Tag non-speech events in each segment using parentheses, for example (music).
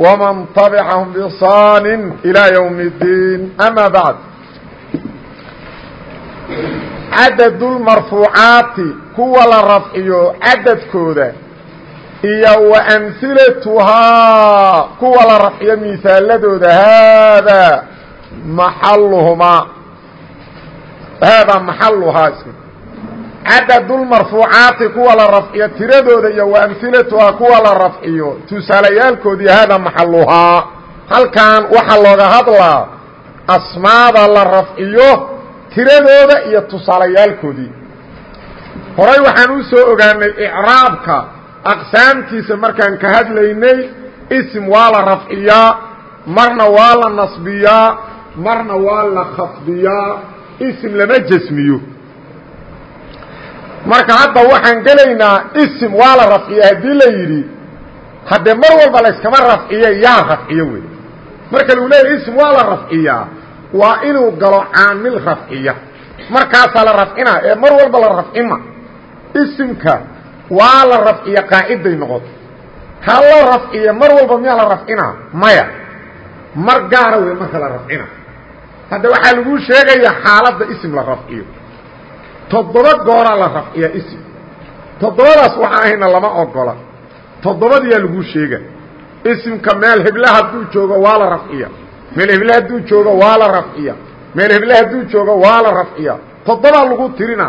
ومن طبعهم بإحsaan إلى يوم الدين أmا baعd cadad الmarfuucaati kuwa la rafciyo cadadkooda iyo وamhilatuhaa kuwa la rafciyo misaaladooda haadaa maxaluhumaa haadaa maxaluhaa cadadulmarfuucaati kuwa la rafciyo tiradooda iyo wa amhilatuhaa kuwa la rafciyo tusaalayaalkoodii hada maxaluhaa halkan waxaa looga hadlaa asmaada la rafciyo tiradooda iyo tusaalayaalkoodii horay waxaan u soo ogaanay icraabka aqsaamtiisa markaan ka hadlaynay isim waa la rafciyaa marna waa la nasbiyaa marna waa la khafdiyaa isim lama jasmiyo marka hadda waxaan gelaynaa isim waa la rafciya haddii la yidhi haddee mar walba layskama rafciye yaa rafciyo wey marka lagu leeyahy isim waa la rafciyaa waa inuu galo caamil rafciya markaasaa la rafcinaa ee mar walba la rafcima isimka waa la rafciya qaaciday noqoto ha la rafciye mar walba miyaa la rafcinaa maya. Mar gaara wey marka la rafcina hadda waxaa laguu sheegayaa xaaladda isim la rafciyo toddoba gooraa la rafciyaa isim toddobadaas waxaan ahayna lama ogola. Toddobadiyaa laguu sheega. Isimka meel hebla hadduu joogo waa la rafciya. Meel heble hadduu joogo waa la rafciya. Meel heble hadduu joogo waa la rafciya. Toddobaa lagu tirina.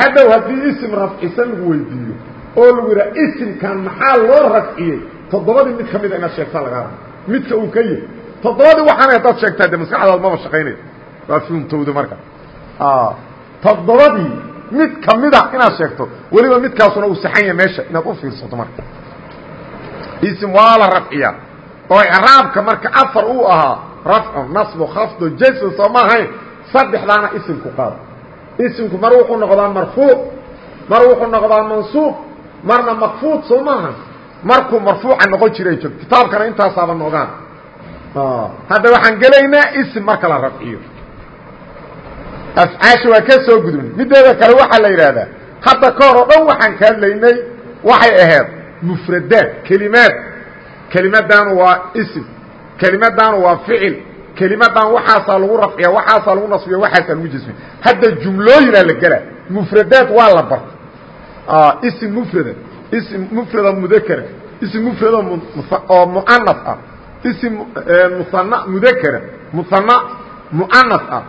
Hadhow haddii isim rafcisan lagu weydiiyo oo lagu yidhaha isimkan maxaa loo rafciyey? Toddobadii mid ka mida inaad sheegtaa lagaa raba midka uu ka yihi toddobadii waxaana haddaad sheegtaa de maskaxdaad maba shaqaynay waa fuumtowda marka toddobadii mid kamida inaad sheegto weliba midkaasuna uu saxan yahay meesha inaad u fiirsato marka. Ism waa la rafciya oo icraabka marka afar uu ahaa rafcu nasbu khafdu jasm soo ma ahayn saddexdaana isimku qaado isimku mar wuxuu noqdaa marfuuc mar wuxuu noqdaa mansuub marna makfuud soo maaha markuu marfuuca noqon jiray joog kitaabkana intaasaaba noogaan hadda waxaan gelaynaa ism marka la rafciyo afcaasha waa ka soo gudubnay mideeda kale waxaa la yidhaahdaa hadda ka hor oo dhan waxaan ka hadlaynay waxay ahayd mufradaad kelimaad. Kelimaddaanu waa isim kelimaddaanu waa ficil kelimadan waxaasaa lagu rafciya waxaasaa lagu nasbiya waxaasaa lagu jasmiya hadda jumlooyinaa la gelaa mufradaad waa la barta ism mufrada ism mufrada mudakara ism mufrada oo muanaf ah. Ism muana mudakara muana muanaf ah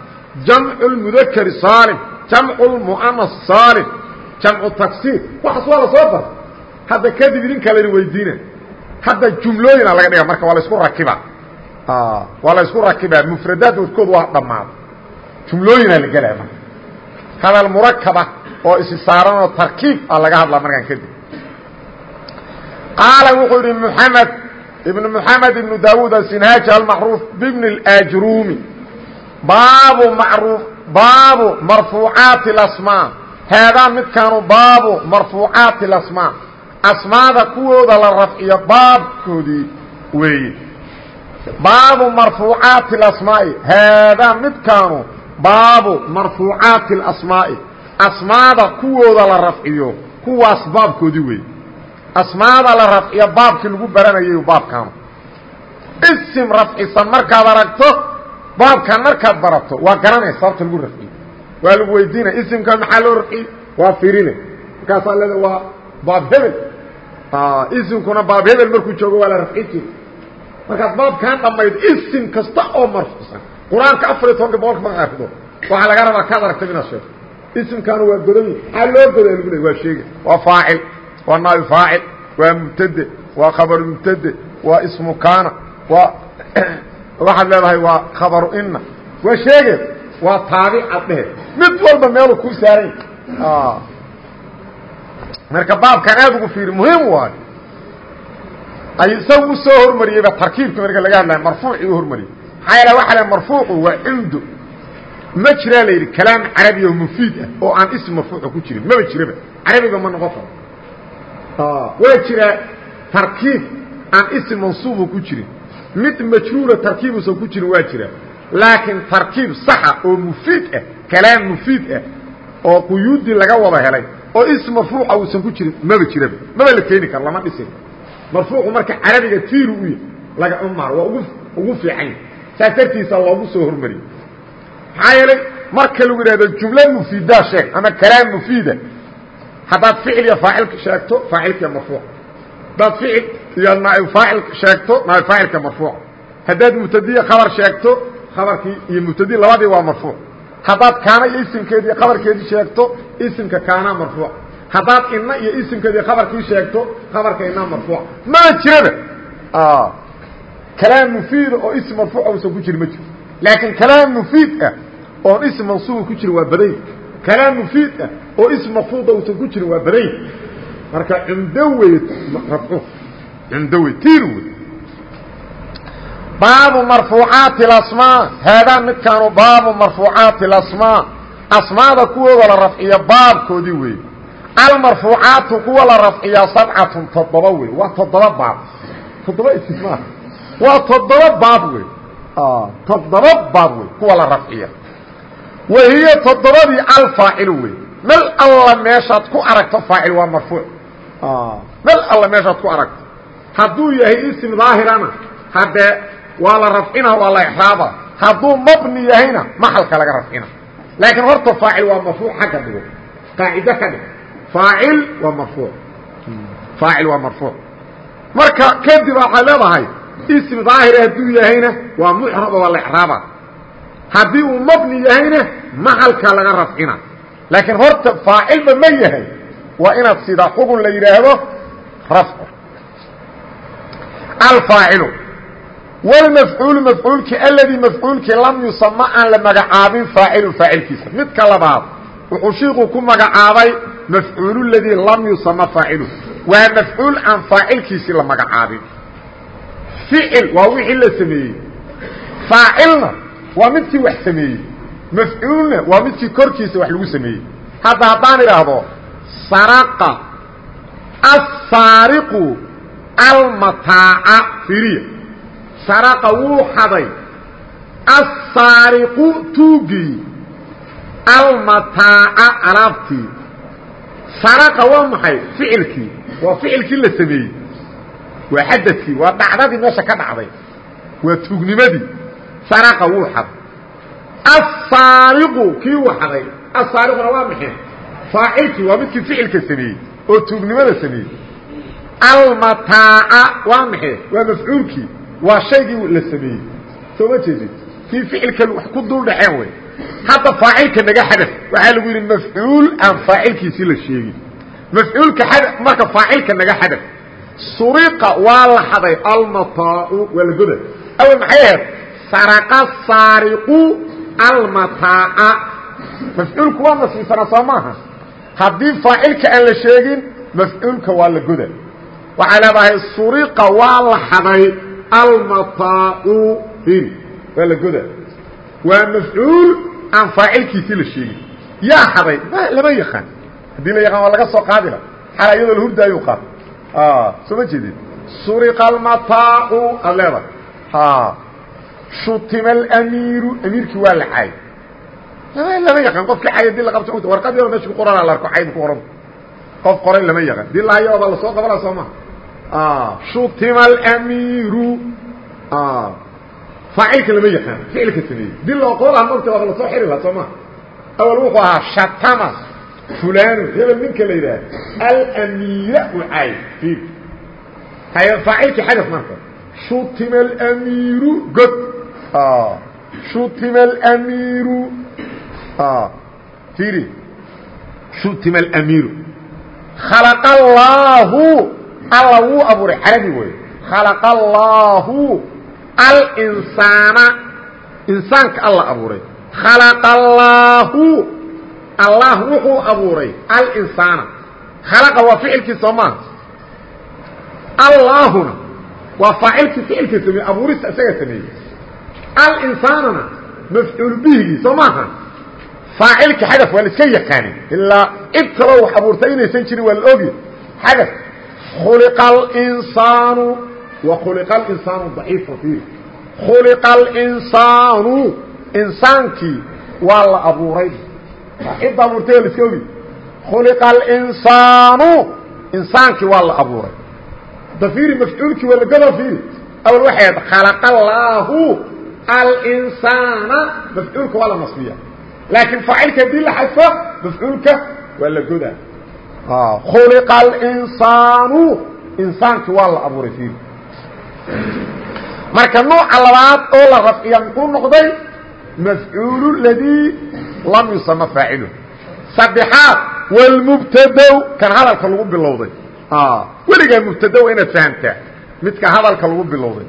jamcu lmudakari saalim jamcu lmuanas saalim jamcu taksiir. Waxaas waa la soo bar hadda kadib idinkaa layna weydiina hadda jumlooyina laga dhiga marka waa la isku rakibaa waa la isku rakibaa mufradaad warkood waa dhammaada jumlooyinaa la gelaya marka. Hadal murakaba oo isi saaranoo tarkiib a laga hadlaa markaan kadib. Qaala wuxuu yihi mxamed ibn mxamed ibnu daawuud asinhaaji almacruuf bibn اajrumi baabu macruuf baabu marfuucaati اasmaa haadaa midkaanu baabu marfuucaati اasmaa asmaada kuwooda la rafciyo baabkoodii weeye baabu marfuucaati اasmaa'i haadaa midkaanu baabu marfuucaati اlasmaa'i asmaada kuwooda la rafciyo kuwaas baabkoodii weeye asmaada la rafciyo baabkii lagu baranayay baabkaanu isim rafcisan markaad aragto baabkan markaad barato waa garanay sababta lagu rafciye waa lagu weydiinaya isimkan maxaa loo rafciye waa firine markaasaa leeda waa baab hebel. Isimkuna baab hebel markuu joogo waa la rafci jiri markaad baabkan dhammaydo isim kasta oo marfuusan qur'aanka afar iyo tobanka boqolka ma akrido waxaa laga rabaa kaad aragtay inaad sheegto. Isimkaanu waa godoy maxaa loo goday lagu le waa sheega waa faacil. Waa naabi faacil. Waa mubtade. Waa khabaru mubtade. Waa ismu kaana. Waa (clears throat) waxaad leedahay waa khabaru ina waa sheege waa taabic ad dhehe. Mid walba meeluu ku saaran marka baabkan aad ugu fiiri muhiim waayo ay isaga u soo hormariyeyba tarkiibka marka laga hadlaya marfuucii u hormariyey. Maxaa yaele waxa la marfuucu waa cumdo ma jiraa la yidhi kalaam carabi oo mufiid ah oo aan ism marfuuca ku jirin. Maba jiraba carabiga ma noqon karo. Waa jiraa tarkiib aan ism mansuubu ku jirin mid majruura tarkiibuusan ku jirin waa jira. Laakiin tarkiib saxa oo mufiid ah kalaam mufiid ah oo quyuudii laga wada helay oo ism marfuuca uusan ku jirin maba jiraba. Maba la keeni karo lama dhisin. Marfuucu marka carabiga tiiru u yahy laga umaar waa ugu ugu fiican saas dartiisa loogu soo hormariyey. Maxaa yeelay marka lagu yidhahdo jumlo mufiidaa sheeg ama kalaam mufiida haddaad ficil iyo faacilka sheegto faacilkiiya marfuuc haddaad ficil iyo naaib faacil sheegto naaib faacilka marfuuc. Haddaad mubtadiya khabar sheegto khabarkii iyo mubtadi labadii waa marfuuc. Haddaad kaana iyo isimkeedi iyo khabarkeedii sheegto isimka kaana marfuuc. Haddaad ina iyo isimkeedii khabarkii sheegto khabarka ina marfuuc. Ma jiraba. Kalaam mufiida oo ism marfuuca uusan ku jirin ma jiro. Laakiin kalaam mufiid ah oon ism mansuuba ku jirin waa baday kalaam mufiid ah oo ism mafruuda uusan ku jirin waa baday marka cumdo wey rafcu cumdo wey tiir wey baabu marfuucaati اasmaa haadaan midkaanu baabu marfuucaati اasmaa asmaada kuwooda la rafciya baabkoodii wey almarfuucaatu kuwa la rafciya sabcatun toddoba wey waa toddoba baab. Toddoba istismaa waa toddoba baab wey toddoba baab wey kuwa la rafciya wa hiya toddobadii alfaacilu wey mel alla meeshaad ku aragto faacil waa marfuuc. Mel alla meeshaad ku aragto hadduu yahay ism daahirana haddee waa la rafcina waa la exraaba hadduu mabni yahayna maxalka laga rafcina. Laakiin horta faacil waa marfuuc xagga dhigo. Qaacido ka dhig faacil waa marfuuc. Faacil waa marfuuc. Marka kadib waxay leedahay ism daahir hadduu yahayna waa mucrab waa la exraaba haddii uu mabni yahayna maxalka laga rafcina. Laakiin horta faacilba ma yahay waa inaad sidaa xugun la yidhaahdo rafcu alfaacilu wlmafcuulu mafcuulkii aladii mafcuulkii lam yusama aan la magacaabin faacilun faacilkiisa midka labaad wuxuu shiiku ku magacaabay mafcuulu ladii lam yusama faacilu waa mafcuul aan faacilkiisii la magacaabin ficil waa wixii la sameeyey faacilna waa midkii wax sameeyey mafcuulna waa midkii korkiisa wax lagu sameeyey hadda haddaan idhaahdo saraqa asaariqu almataaca firiya saraqa wuu xaday. Asaariqu tuugii almataaca alaabtii saraqa waa maxay? Ficilkii. Waa ficilkii la sameeyey. Waa xadadkii. Waa dhacdadii meesha ka dhacday. Waa tuugnimadii. Saraqa wuu xaday. Asaariqu kii uu xaday. Asaariquna waa maxay? Faacilkii. Waa midkii ficilka sameeyey oo tuugnimada sameeyey almataaca waa maxay? Waa mafcuulkii. Waa shaygii la sameeyey. Soo ma jeedid kii ficilka wax ku dul dhaceen wey hadda faacilka naga xadaf waxaa lagu yidhi mafcuul aan faacilkiisii la sheegin. Mafcuulka xada marka faacilka naga xadaf suriqa waa la xaday. Almataacu waa la goda awel maxay ahayd? Saraqa saariqu almataaca mafcuulku waa nasbisanaa soo maaha. Haddii faacilka aan la sheegin mafcuulka waa la goda waxay leedahay suriqa waa la xaday almataacu ir waa la goda waa mafcuul aan faacilkiisii la sheegin. Yaa xaday lama yaqaan. Haddii la yaqaan waa laga soo qaadila xala iyadoo la hurdaayu qaad soo ma jeedid suriqa almataacu aad leedahay. Shutima alamiiru amiirkii waa la caay lama lama yaqaan. Qofkii caay haddii la qabto warqad yaro meesha ku qorana la arko cayd ku qoran. Qof qoray lama yaqaan. Dii lahayooba la soo qabana soo maha shutima alamiiru faacilka lama yaqaan ficilka sameeyey dii loo qoro laha mogta waaba la soo xiri laha soo maha awal wuxuu ahaa shatama fulanu hebel ninka la yidhaah alamiira u caay ir hay faacilkii xadaf marka shutima alamiiru god shutima alamiiru iri shutima alamiiru khalaqa allaahu alla wuu abuuray carabi wey khalaqa allaahu alinsaana insaanka alla abuuray. Khalaqa allaahu allah wuxuu abuuray alinsaana. Khalaqa waa ficilkii soo maaha allaahuna waa faacilkii ficilka sameeyey abuurista isaga sameeyey. Alinsaanana mafcuul bihigii soo maaha faacilka xadaf waa la iska yaqaanin ilaa cid wax abuurtay inaysan jirin waa la ogya xadaf khuliqa alinsaanu wa khuliqa alinsaanu daciifa fiiri khuliqa alinsaanu insaankii waa la abuuray cidda abuurtay waa la iska ogi khuliqa alinsaanu insaankii waa la abuuray da fiiri mafcuulkii waa lagodo fiiri awal waxay ahayd khalaqa allaahu alinsaana mafcuulka waa la nasbiya laakiin faacilka haddii la xadfo mafcuulka waa la godaa khuliqa alinsaanu insaankii waa la abuuray fiiri marka nooca labaad oo la rafciya muxuu noqday mafcuul ladii lam yusama faacilu saddexaad wlmubtadow kan hadalka lagu bilowday weligaa mubtadow inaad fahamtaa midka hadalka lagu bilowday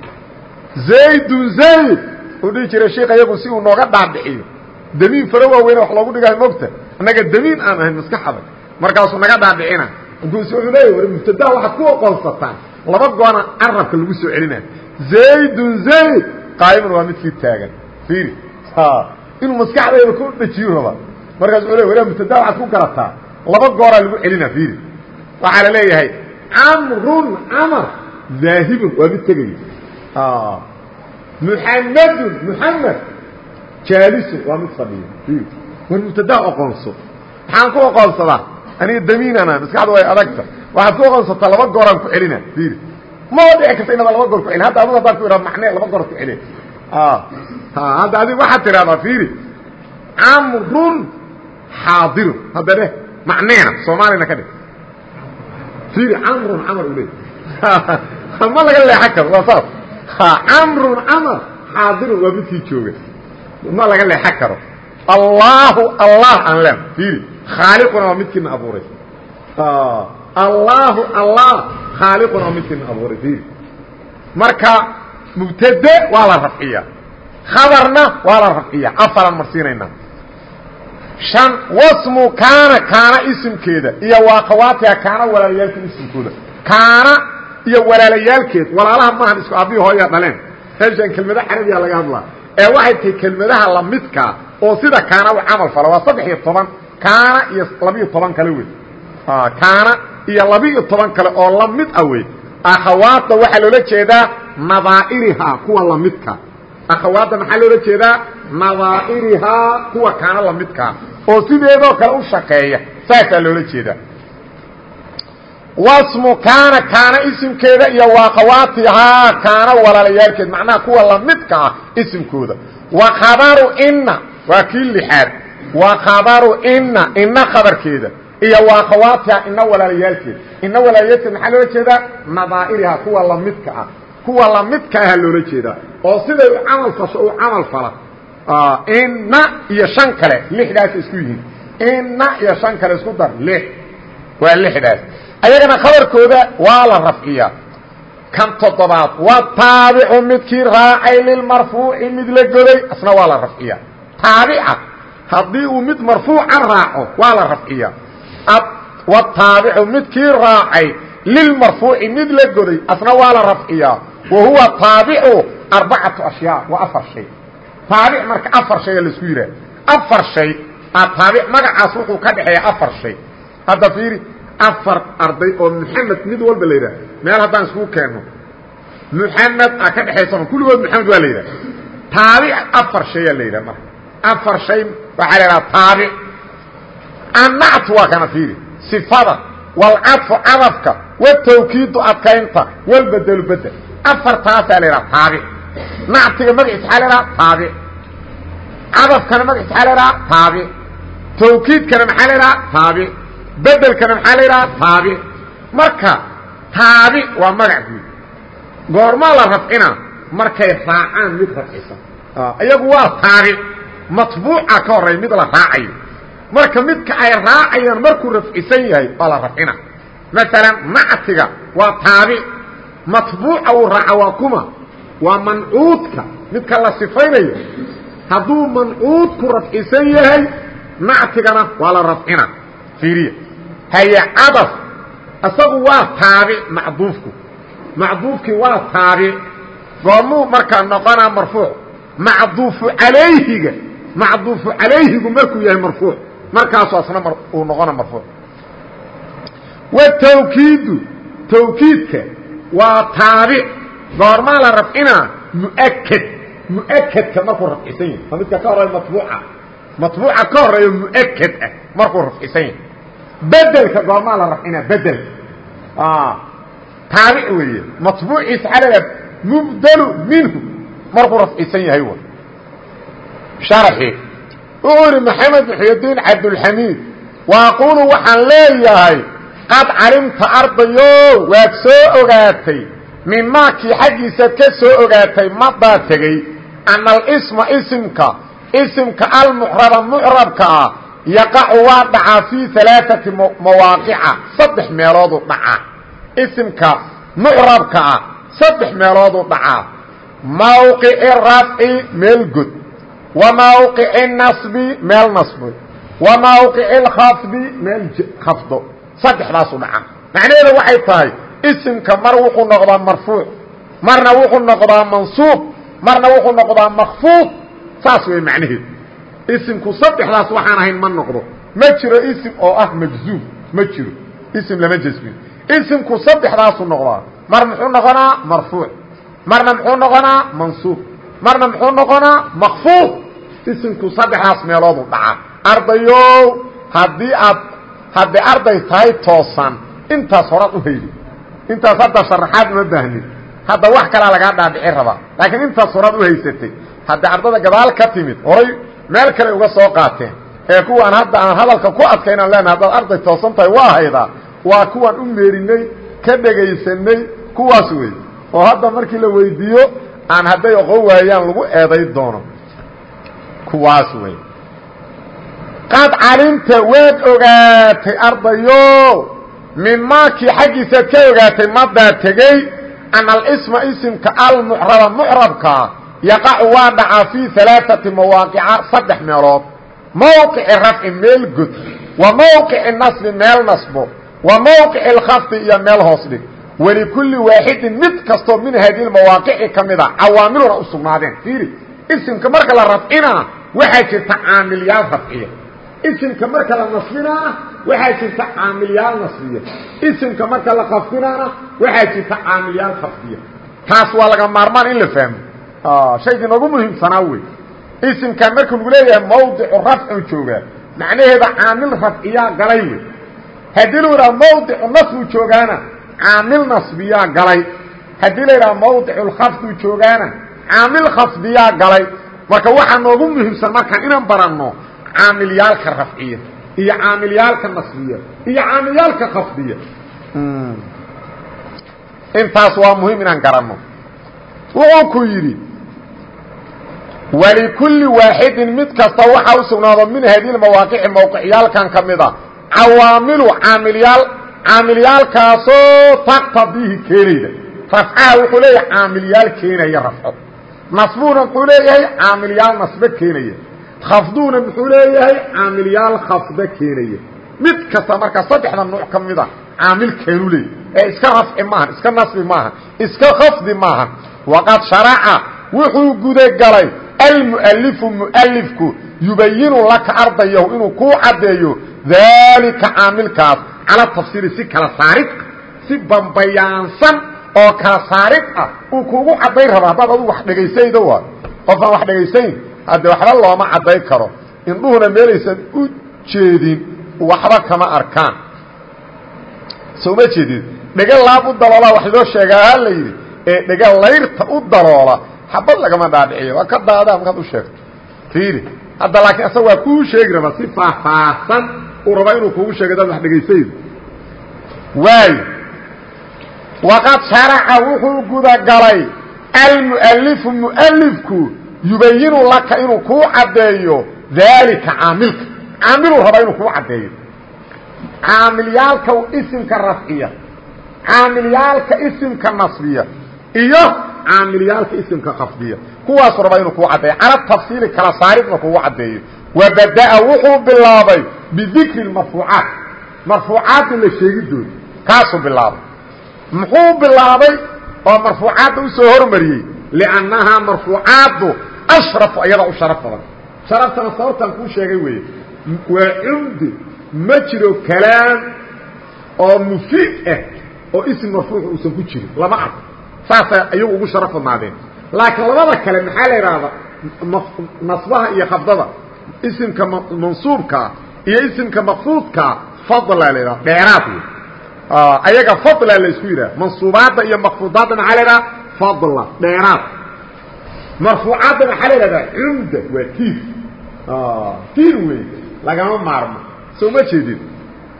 zaydun zayd uu dhihi jiray sheikh iyagu si uu nooga dhaadhiciyo damiin faro waaweyne wax loogu dhigayo mogta annaga damiin aan ahayn maskaxadag markaasuu naga dhaadhicina inkuusi wuxuu leeya war mubtadaha waxaad ku oqoonsataan laba goona carabka lagu soo celinayo zaydun zayd! Qaa'iman waa midkii taagan. Fiiri. Inuu maskaxdayda ku dhajiyo raba. Markaas wuxuu le wala mubtada waxaad ku garataa. Laba gooraa lagu celina fiiri. Waxaa la leeyahay camrun camar zaahibun waa mid tegaya muxamadun muxamed jaalisun waa mid fadhiya war mubtadaa oqoonso maxaan ku oqoonsadaa aniga damiinana maskaxda way adagta. Waxaad ku oqoonsataa laba gooraan ku celina fiiri ma dhici karta inaba laba goor ku celin. Hadda adug haddaan ku ihahdo macnee laba goor ku celi hadda adig waxaad tidhahdaa fiiri. Camrun xaadirun. Hadda dheh macneena soomaalina ka dhig fiiri camrun camar u leey ma laga leexan karo waa saas. Camrun camar xaadirun waa midkii jooga. Ma laga leexan karo. Allaahu allah aan len fiiri khaaliquna waa midkiina abuuray. Allaahu allah khaaliquna waa midkiina abuuray fiiri marka mubtade waa la rafciya khabarna waa la rafciya afaran marsiinaynaa an wasmu kaana kaana isimkeeda. Iyo waaqawaatiha kaana walaalayaalkeed isimkooda. Kaana iyo walaalayaalkeed walaalaha maahan isku aabbihi hooyaa dhaleen. Meeshaan kelmado carabiya laga hadlaa. Ee waxay tahay kelmadaha lamidkaa oo sida kaana u camal fala waa saddex iyo toban kaana iyo labiiyo toban kale wey kaana iyo labiiyo toban kale oo la mid ah wey akhawaadda waxaa loola jeedaa nadaa'irihaa kuwa lamidka akhawaadda maxaa loola jeedaa? Nadaa'irihaa kuwa kaana lamidkaa oo sideedoo kale u shaqeeya saasaa loola jeedaa. Wasmu kaana kaana isimkeeda iyo waaqawaatihaa kaana walaalayaalkeed macnaha kuwa lamidka ah isimkooda. Wa khabaru inna waa kii lixaad wa khabaru inna inna khabarkeeda. Iyo waaqawaatihaa ina walaalayaalkeed ina walaalayaalkeed maxaa loola jeedaa? Nadaa'irihaa kuwa lamidka ah. Kuwa lamidka aha loola jeedaa. Oo siday u camal fasho u camal fala. Inna iyo shan kale lixdaas isku yihiin. Inna iyo shan kale isku dar lix. Waa lixdaas. Ayagana khabarkooda waa la rafciyaa. Kan toddobaad waa taabicu waa haddii uu mid marfuuca raaco waa la rafciyaa wataabicu midkii raacay lilmarfuuci mid la goday asna waa la rafciyaa wa huwa taabicu arbacatu ashyaa waa afar shay. Taabic marka afar shaya la isku yidhaah. Afar shay a taabic magacaas wuxuu ka dhexeeya afar shay. Hadda fiiri afar arday oo muxamed mid walba la yidhaah. Meel haddaan iskugu keenno. Muxamed a ka dhexaysa kulligood maxamed waa la yidhah taabic afar shayaa la yidhah marka. Afar shay waxaa la yidhaha taabic annactu waa kana fiiri. Sifada walcadfu cadafka watawkiidu adkaynta walbedelu bedel. Afartaasaa la yidhaha taabic nactiga magaciisa waxaa la yidhaha taabic cadafkana magaciisa waxaa la yidhaha taabic tawkiidkana maxaa la yidhaha taabic bedelkana maxaa la yidhaha taabic marka taabic waa magac guud. Goormaa la rafcina markay raacaan mid rafcisan iyagu waa taabic matbuuca ka horey mid la raacayo marka midka ay raacayaan markuu rafcisan yahay waa la rafcina. Maalan nactiga waa taabic matbuuca uu raaca waa kuma. Waa mancuudka midka la sifaynayo. Hadduu mancuudku rafcisan yahay nactigana waa la rafcina. Fiiriya. Haye cadaf isagu waa taabic macduufku. Macduufkii waa taabic goormuu markaa noqonaa marfuuc. Macduufu calayhiga macduufu calayhigu markuu yahay marfuuc markaasu asna uu noqona marfuuc. Watawkiidu tawkiidka waa taabic. Goormaa la rafcinaa muaked muakadka markuu rafcisan yahay. Ma midka ka horreeya matbuuca matbuuca ka horeeyo muaked ah markuu rafcisan yahay. Bedelka goormaa la rafcinaa bedelka taabic weeye. Matbuuciisa xalala mubdelu minhu markuu rafcisan yahay w sharxi. Wuxuu yidhi maxamed muxydiin cabdulxamiid waaqulu waxaan leeyahay qad calimta ardayo waad soo ogaatay mimaakii xaggiisaad ka soo ogaatay madaa tegey ana alisma isimka isimka almucraba mucrabka ah yaqacu waa dhacaa fii alaaati mawaaqica saddex meeloodu dhacaa. Isimka mucrabka ah saddex meeloodu dhacaa. Mawqici rafci meel god wa mawqici nasbi meel nasbi wa mawqici lkhafdi meel khafdo saddexdaasu dhaca macnaheedu waxay tahay isimka mar wuxuu noqdaa marfuuc marna wuxuu noqdaa mansuub marna wuxuu noqdaa makfuud saas wey macnaheedu isimku saddexdaas waxaan ahayn ma noqdo ma jiro isim oo ah majzuum ma jiro isim lama jasmin isimku saddexdaasu noqdaa mar muxuu noqonaa marfuuc marna muxuu noqonaa mansuub marna muxuu noqonaa makfuud isimku saddexdaas meeloodu dhaca ardayow haddii aad hadday arday tahay toosan intaas horaad u haydi intaas hadda sharaxaad uma baahnin. Hadda wax kalaa lagaa dhaadhici rabaa. Laakiin intaas horaad u haysatay. Hadday ardada gadaal ka timid horay meel kale uga soo qaateen. Ee kuwaan hadda aan hadalka ku adkaynaan leenahay haddaad arday toosan tahay waa haydaa. Waa kuwaan u meerinay ka dhegaysanay kuwaas wey oo hadda markii la weydiiyo aan hadday oqon waayaan lagu eeday doono. Kuwaas wey qad calimta waad ogaatay ardayo. Mimaakii xaggiisaad ka ogaatay madaa tegey. Ana alisma isimka almucraba mucrabkaa yaqacu waa dhacaa fii alaaati mawaaqica saddex meelood. Mawqici rafci meel god wa mawqici nasbi meel nasbo wa mawqici lkhafdi iyo meel hoos dhig walikulli waaxidin mid kastoo min haadihi mawaaqici ka mida cawaamiluna u sugnaadeen. Fiiri isimka marka la rafcinaa waxaa jirta caamilyaal rafciya isimka marka la nasbinaana waxaa jirta caamilyaal nasbiya. Isimka marka la khafdinaana waxaa jirta caamilyaal khafdiya taas waa laga maarmaan in la fahmo. Shaygii noogu muhiimsanaa wey isimkan marka lagu leeyahay mawdicu rafcu joogaa macnaheeda caamil rafciyaa galay wey haddii lu yidhaha mawdicu nasbu joogaana caamil nasbiyaa galay. Haddii la yidhaha mawdicu lkhafdu joogaana caamil khafdiyaa galay. Marka waxaa noogu muhiimsan markaan inaan baranno caamilyaalka rafciya iyo caamilyaalka nasbiya iyo caamilyaalka khafdiya. Intaas waa muhiim inaan garanno. Wuxuu ku yidhi walikulli waaxidin mid kasta waxaa u sugnaado min hadihi mawaaqici mawqicyaalkan ka mid a cawaamilu caamilyaal caamilyaalkaasoo taqtadiihi keenayda. Rafcaha wuxuu leeyahay caamilyaal keenaya rafco. Nasbuuna muxuu leeyahay caamilyaal nasbe keenaya. Khafduuna muxuu leeyahay caamilyaal khafda keenaya. Mid kasta marka saddexda nuuc ka mida caamil keenu leey ee iska rafci maaha iska nasbi maaha iska khafdi maaha. Waqad sharaca wuxuu gudagalay almu'alifu mu'alifku yubayinu laka ardayahu inuu kuu caddeeyo daalika caamilkaas cala tafsiiri si kala saarid si bambayaansan oo kala saarid ah. Uu kuugu cadday raba haddaad adugu wax dhegaysaydo waa. Qofaan wax dhegaysayn hadde waxba looma cadday karo. Indhuhuna meelaysan u jeedin waxba kama arkaan. Soo ma jeedid dhega laab u daloola wax loo sheegaa la yidhi. Ee dhega layrta u daloola xabad lagama dhaadhiciyo. Waa ka daadaa markaad u sheegto. Fiiri hadda laakiin asaga waa kuu sheegi rabaa si faahfaahsan uu rabaa inuu kugu sheego dad wax dhegaysaydo waayo waqad sharaca wuxuu gudagalay almu'alifu mu'alifku yubayinu laka inuu kuu caddeeyo daalika caamilka. Caamiluu rabaa inuu kuu caddeeyo. Caamilyaalka isimka rafciya caamilyaalka isimka nasbiya iyo caamilyaalka isimka khafdiya kuwaasuu rabaa inuu kuu caddeeyo. Cala tafsiili kala saaridna kugu caddeeyo. Wabada'a wuxuu bilaabay bidikri marfuucaat marfuucaadda la sheegidooda kaasuu bilaabay. Muxuu bilaabay oo marfuucaadda u soo hormariyey? Liannahaa marfuucaaddu ashrafu ayadaa u sharaf badan. Sharaftana sababtaan kuu sheegay weeye waa cumdi ma jiro kalaam oo mufiid ah oo ism marfuuc uusan ku jirin. Lama ark saasay ayagu ugu sharaf badnaadeen. Laakiin labada kale maxaa la idhaahdaa iyo qabdada isimka mansuubkaa iyo isimka maqfuudkaa fadla la idhaha dheeraad ayaga fadla la isku yidhaha mansuubaadda iyo maqfuudaadda maxaa la idhaha fadla dheeraad. Marfuucaadda maxaa la idhahdaa cumda waa tiir. Tiir wey lagama maarmo soo ma jeedin.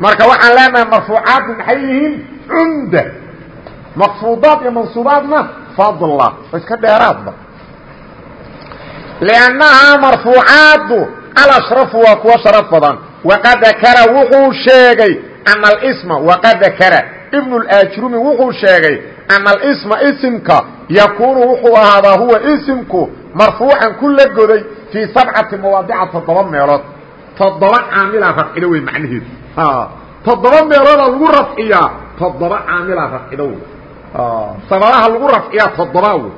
Marka waxaan leenahay marfuucaaddu maxay yihiin? Cumda maqfuudaad iyo mansuubaadna fadla iska dheeraadba. Liannahaa marfuucaaddu alashrafu waa kuwa sharaf badan waqad dakara wuxuu sheegay ana alisma waqad dakara ibnu اlaajrumi wuxuu sheegay ana alisma isimka yakuunu wuxuu ahaadaa huwa isimku marfuucan ku la goday fii sabcati mawaadica toddoba meelood toddoba caamilaa rafcido wey macnaheedu toddoba meeloodaa lagu rafciyaa toddoba caamilaa rafcido wey sababaha lagu rafciyaa toddobaa wey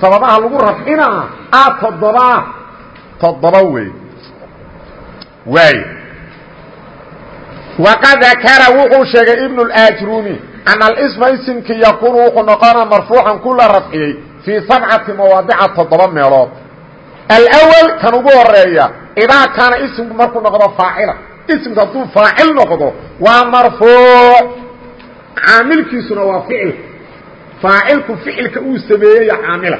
sababaha lagu rafcinaa a toddobaa toddoba wey waay waqad dakara wuxuu sheegay ibnu اlaajrumi ana alisma isimkii yakuunu wuxuu noqonaa marfuucan ku la rafciyey fii sabcati mawaadica toddoba meelood alأwl kan ugu horreeya idaa kaana isimku markuu noqdo faacila isimku hadduu faacil noqdo waa marfuuc caamilkiisuna waa ficilka faacilku ficilka uu sameeyey caamila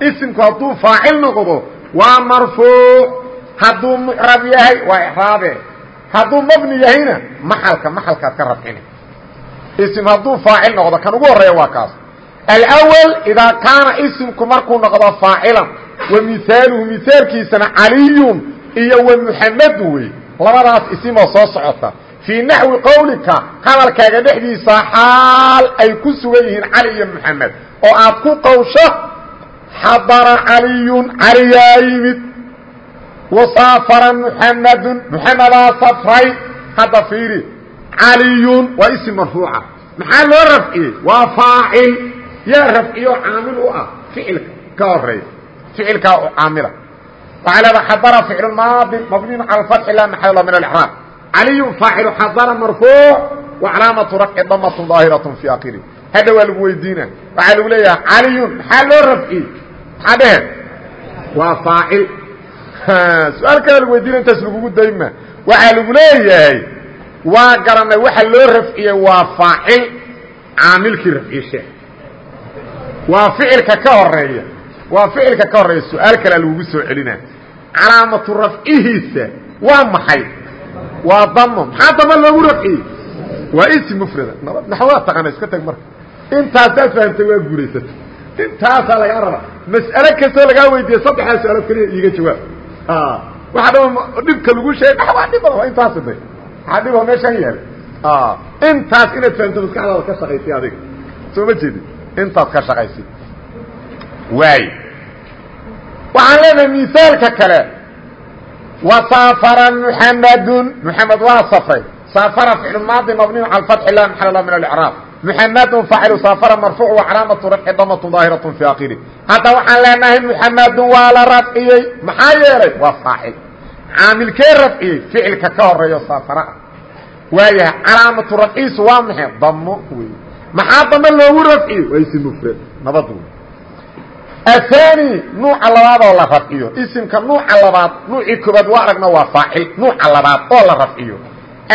isimku hadduu faacil noqdo waa marfuuc hadduu mucrab yahay waa icraabe hadduu mabni yahayna maxalka maxalkaad ka rafcina ism hadduu faacil noqdo kan ugu horreeya waa kaas. Alأwl idaa kaana isimku markuu noqdo faacilan wa mihaaluhu mihaalkiisana caliyun iyo wa muxamadu wey labadaas isimoo soo socota. Fii naxwi qowlika hadalkaaga dhexdiisa xaal ay ku sugan yihiin cali iyo muxamed oo aad ku qowsho xadara caliyun caliyaa yimid wasaafara muxamedun muxamedaa safray hadda fiiri caliyun waa isim marfuuca maxaa loo rafciyey waa faacil yaa rafciyo caamil u ah ficilka ka horreeya ficilkaa caamila waxaa leeda xadara ficlu maadi mabniyu cala fatxi laa maxalla min alcraab caliyun faacilu xadara marfuuc wa calaamatu rafci damatun daahiraة fi akiri hadha waa lagu weydiina waxaa lagu leeyaha caliyun maxaa loo rafciyey maxaa dhehe waa faacil (laughs) su'aal kale lagu weydiina intaas lagugu dayma waxaa lagu leeyahay waa garanay waxa loo rafciyey waa faacil caamilkii rafciye sheekh waa ficilka ka horreeya waa ficilka ka horreeya su'aal kalea lagugu soo celina. Calaamatu rafcihiisa waa maxay? Waa damo maxaa damo loogu rafciyey waa ism mufrada. Nabad naxwaa taqaana iska tag marka. Intaasaad fahamtay waa guulaysatay intaasaa lagaa rabaa. Mas'ale kastoo lagaa weydiiye saddexdaa su'aalood keliya iiga jawaab Ah. waaa dha dhibka lagu sheega waa dhib intaas da waaa dhib meeshaan yaal ah. intaas inaad fahamto maskadaada ka shaqaysi adiga. Soo ma jeedi intaas ka shaqaysi waay waxaan leenahay miaalka kale. Wasaafara muxamadun muxamed waa safray. Saafara ficlu maadi mabniy cala fatxi la maxalla min alcraab muxamadun faacilu saafara marfuuc wa calaamatu rafci damatun daahiratun fii aakhiri hadda waxaan leenahay muxamadun waa la rafciyey maxaa yeelay waa faacil caamilkee rafciyey? Ficilka ka horeeyo saafara ah waayahay calaamatu rafciisu waa maxay? Damo wey maxaa dame loogu rafciyo waa ism mufrad nabad wey ahaani nuuca labaadoo la rafciyo. Isimka nuuca labaad nuucii koobaad waa aragna waa faacil nuuca labaad oo la rafciyo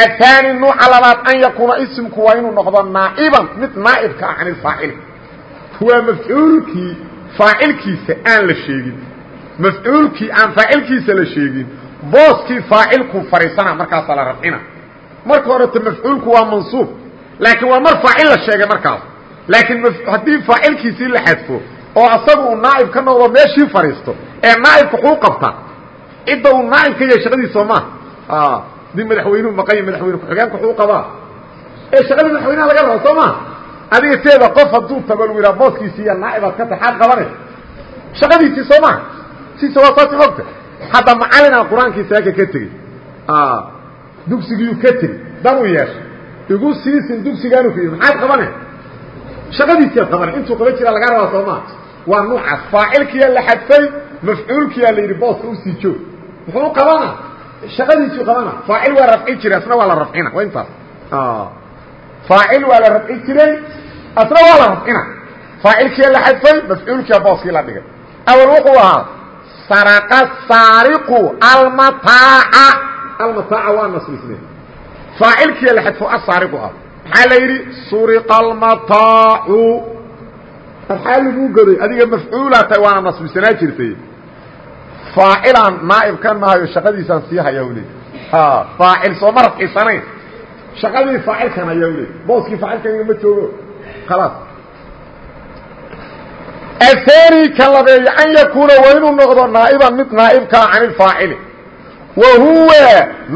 aani nuuca labaad an yakuuna isimku waa inuu noqdo naaiban mid naaibka ah can ifaacili waa mafcuulkii aacilkiisa aan la sheegin mafcuulkii aan faacilkiisa la sheegin booskii faacilku fariisana markaasaa la rafcina marka horeta mafcuulku waa mansuub laakiin waa mar faacil la sheegay markaas laakiin haddii faacilkiisii la xadfo oo asaga uu naaib ka noqdo meeshii fariisto ee naaibka xuu qabta cidda uu naaib ka yahay shaqadiis soo maaha dii madaxweynuhu maqanya madaxweyne ku-xigeenka xuu qabaa. Ee shaqadii madaxweynaha laga rabo soo maa adiga teeda qof hadduu tago lagu yidhaha booskiisii iya naa'ibaad ka taxaad qabanay shaqadiisii soo maa siisa waa saasi ogta hadda macalinaa qur'aankiisa halka ka tegey dugsigiiu ka tegey dan u yeeshay igu siisin dugsigaanu ku yidhi maxaad qabane. Shaqadiisiiad qabanay intuu qaban jiraa lagaa rabaa soo maa waa nuucaas faacilkiyaa la xadfay mafcuulkiyaa la yidhi booska u sii joog muxuu qabana shaqadiisuu qabana. Faacil waa rafci jiray asna waa la rafcina. Waa intaas. Faacil waa la rafci jiray asna waa la rafcina. Faacilkiyaa la xadfay mafcuulkiyaa booskii la dhigay. Awal wuxuu ahaa saraqa saariqu almataaca. Almataaca waa nasbisne faacilkiyaa la xadfo asaariqu ah maxaa la yidhi? Suriqa almataacu. Maxaa lagu goday adiga mafcuulaa tahay waana nasbisanaa jirtay faacilaan naaib ka nahayo shaqadiisaan sii hayaa le faacil sooma rafcisanayn shaqadii faacilkan hayaa le booskii faacilkan ma joogo. Khalaas aani ka labeeyo an yakuuna waa inuu noqdo naa'iban mid naa'ibkaa can ilfaacili wa huwa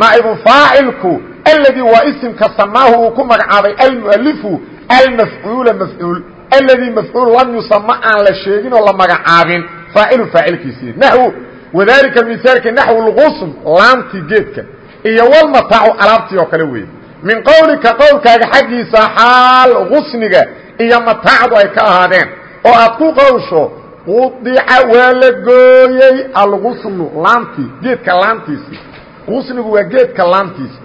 naa'ibu faacilku alladii waa isimka samaahu uu ku magacaabay almualifu almafcuula mafcuul alladii mafcuul lam yusama aan la sheegin oo la magacaabin. Faacilu faacilkiisii naxwu wadaalika misaalka naxwu lqusm laantii geedka iyo walmataacu alaabtii oo kale weeye. Min qowlika qowlkaaga xaggiisa xaal qusniga iyo mataacdu ay ka ahaadeen. Oo aad ku qowsho qudica waa la gooyey algusnu laantii geedka laantiisi qusnigu waa geedka laantiisi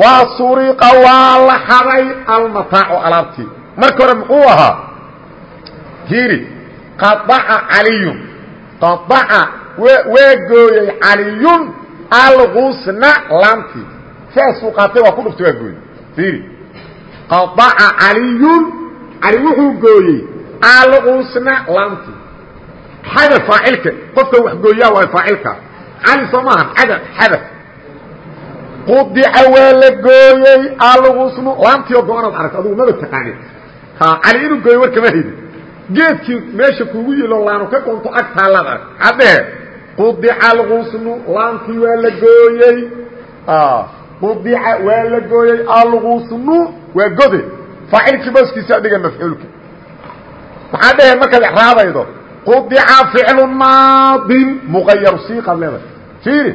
wa suriqa waa la xaday almataacu alaabtii. Marka hore muxuu ahaa? Hiri qadaca caliyun qadaca waa gooyey caliyun algusna laantii saasuu qaatay waa ku dhuftay waa gooyey. Hiri qadaca caliyun cali wuxuu gooyey algusna laantii xada faacilka qofka wax gooyaa waay faacilka. Cali soo maaha ada xada qudica waa la gooyey algusnu laantii oo go-anaad aragto adugu maba taqaanid cali inuu gooyo war kama haydi geedkii meesha kugu yilo laanu ka goonto ag taalaad arag haddee qudica algusnu laantii waa la gooyey. Qudica waa la gooyey. Algusnu waa gode faacilkii booskiisa dhiga mafcuulka. Maxaa dhehe markaad exraabaydo qudica ficlu maadin muqayaru siiqaad leedahay fiiri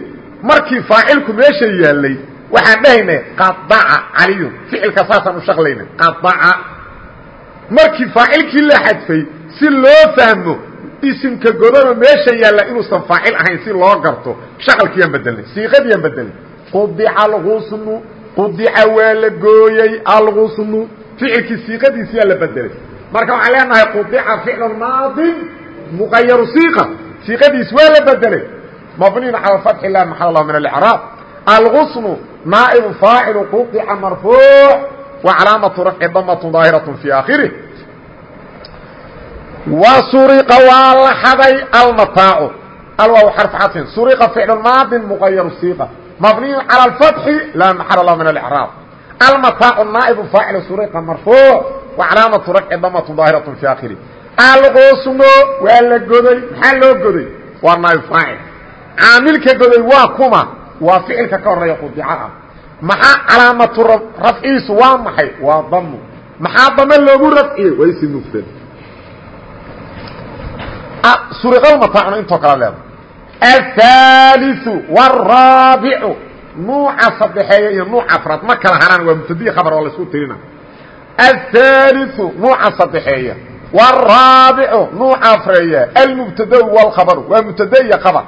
markii faacilku meesha yaalay waxaan dhehayna qadaca caliyun ficilka saasaan u shaqlayna qadaca markii faacilkii la xadfay si loo fahmo isimka godano meesha yaalla inuusan faacil ahayn si loo garto shaqalkiyaan bedelnay siiqadiyaan bedelnay qudica algusnu qudica waa la gooyey algusnu ficilkii siiqadiisiyaa la bedelay marka waxaan leenahay qudica ficlu maadin muqayaru siiqa siiqadiis waa la bedelay mabniin cala fatxi lah maxal lah min alcraab algusnu naa'ibu faacilu qudica marfuuc wa calaamatu rafci damatun daahiraة fi aakhirih wa suriqa waa la xaday almataacu alwaaw xarf caطfin suriqa ficlu maadin muqayaru siiqa mabniyu calى اfatxi laa maxal lah min alcraab almataacu naa'ibu faacilu suriqa marfuuc wa calaamatu rafci damatun daahiraة fi aakhirih algusnu waa la goday maxaa loo goday waa naaib faacil caamilka goday waa kuma waa ficilka ka horeeya qudica ah maxaa calaamatu rafciisu waa maxay waa damu maxaa dame loogu rafciye waa isi mufrad Ah, suriqalmataacuna intoo kala leeda ahaaliu waraabicu nuuca saddexeeya iyo nuuca afraad. Ma kala haraan waa mubtadiyi khabar oo laysku tirina. Ahaaliu nuuca saddexeeya. Waraabicu nuuca afreeya. Almubtadau walkhabaru. Waa mubtada iyo khabar.